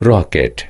rocket.